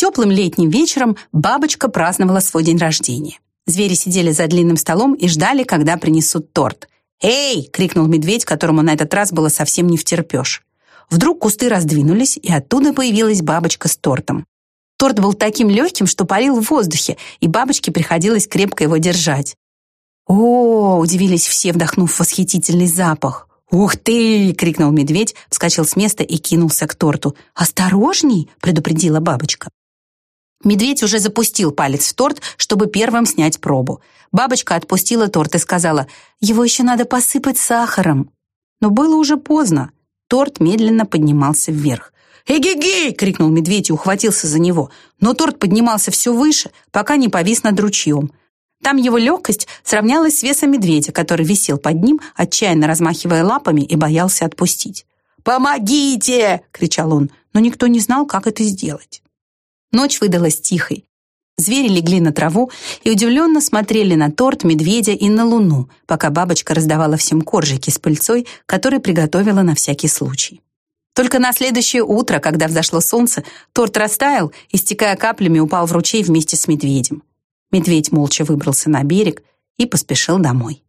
Теплым летним вечером бабочка праздновала свой день рождения. Звери сидели за длинным столом и ждали, когда принесут торт. «Эй!» — крикнул медведь, которому на этот раз было совсем не втерпешь. Вдруг кусты раздвинулись, и оттуда появилась бабочка с тортом. Торт был таким легким, что парил в воздухе, и бабочке приходилось крепко его держать. «О!» — удивились все, вдохнув восхитительный запах. «Ух ты!» — крикнул медведь, вскочил с места и кинулся к торту. «Осторожней!» — предупредила бабочка. Медведь уже запустил палец в торт, чтобы первым снять пробу. Бабочка отпустила торт и сказала, «Его еще надо посыпать сахаром». Но было уже поздно. Торт медленно поднимался вверх. «Эгегей!» — крикнул медведь и ухватился за него. Но торт поднимался все выше, пока не повис над ручьем. Там его легкость сравнялась с весом медведя, который висел под ним, отчаянно размахивая лапами и боялся отпустить. «Помогите!» — кричал он, но никто не знал, как это сделать. Ночь выдалась тихой. Звери легли на траву и удивленно смотрели на торт, медведя и на луну, пока бабочка раздавала всем коржики с пыльцой, которые приготовила на всякий случай. Только на следующее утро, когда взошло солнце, торт растаял и, стекая каплями, упал в ручей вместе с медведем. Медведь молча выбрался на берег и поспешил домой.